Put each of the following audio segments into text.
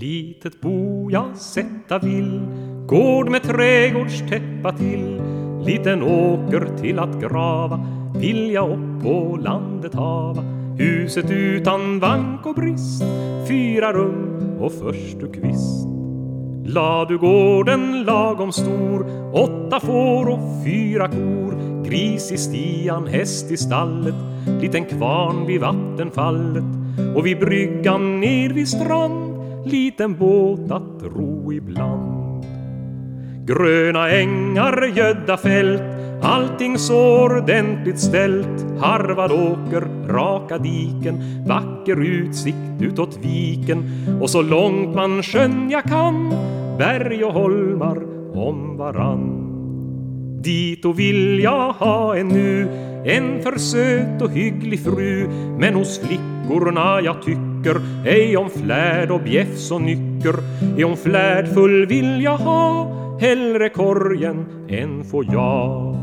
Litet bo jag sätta vill. Gård med trädgårdstäppa till. Liten åker till att grava. Vill jag upp på landet hava. Huset utan vank och brist. Fyra rum och förstu kvist. La du gården lagom stor. Åtta får och fyra kor. Gris i stian, häst i stallet. Liten kvarn vid vattenfallet. Och vid bryggan ner vid strand. Liten båt att ro ibland. Gröna ängar, gödda fält Allting så ordentligt ställt. Harvad åker, raka diken Vacker utsikt utåt viken. Och så långt man skönja kan Berg och holmar om varann. Dit och vill jag ha en nu En för söt och hygglig fru. Men hos flickorna jag tycker ej om flärd och bjäfs och nycker. Är hon flärdfull vill jag ha Hellre korgen än får jag.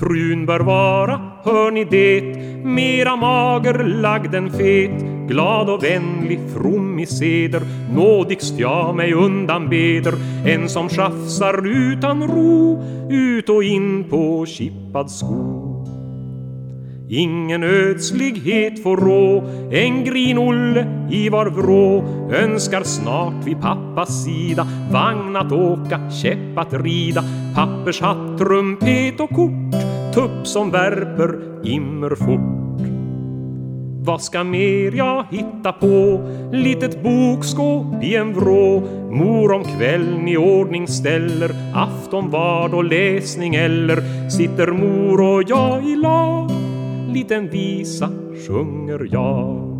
Frun bör vara, hör ni det, mera mager lagd än fet, glad och vänlig, from i seder, nådigst jag mig undan beder, en som tjafsar utan ro, ut och in på kippad sko. Ingen ödslighet får rå, en grin-Olle i var vrå. Önskar snart vid pappas sida vagn att åka, käpp att rida, pappershatt, trumpet och kort, tupp som värper immer fort. Vad ska mer jag hitta på? Litet bokskåp i en vrå. Mor om kvällen i ordning ställer Afton, vad och läsning eller. Sitter mor och jag i lag liten visa sjunger jag.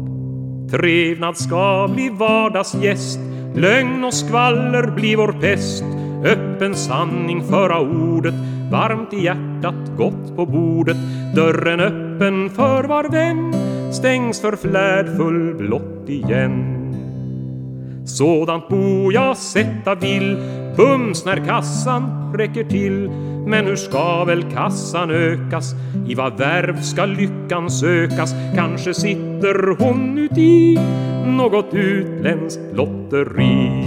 Trevnad ska bli vardagsgäst, lögn och skvaller blir vår pest. Öppen sanning föra ordet, varmt i hjärtat, gott på bordet. Dörren öppen för var vän, stängs för flärdfull blott igen. Sådant bo jag sätta vill, bums när kassan räcker till men hur ska väl kassan ökas? I vad värv ska lyckan sökas? Kanske sitter hon uti något utländskt lotteri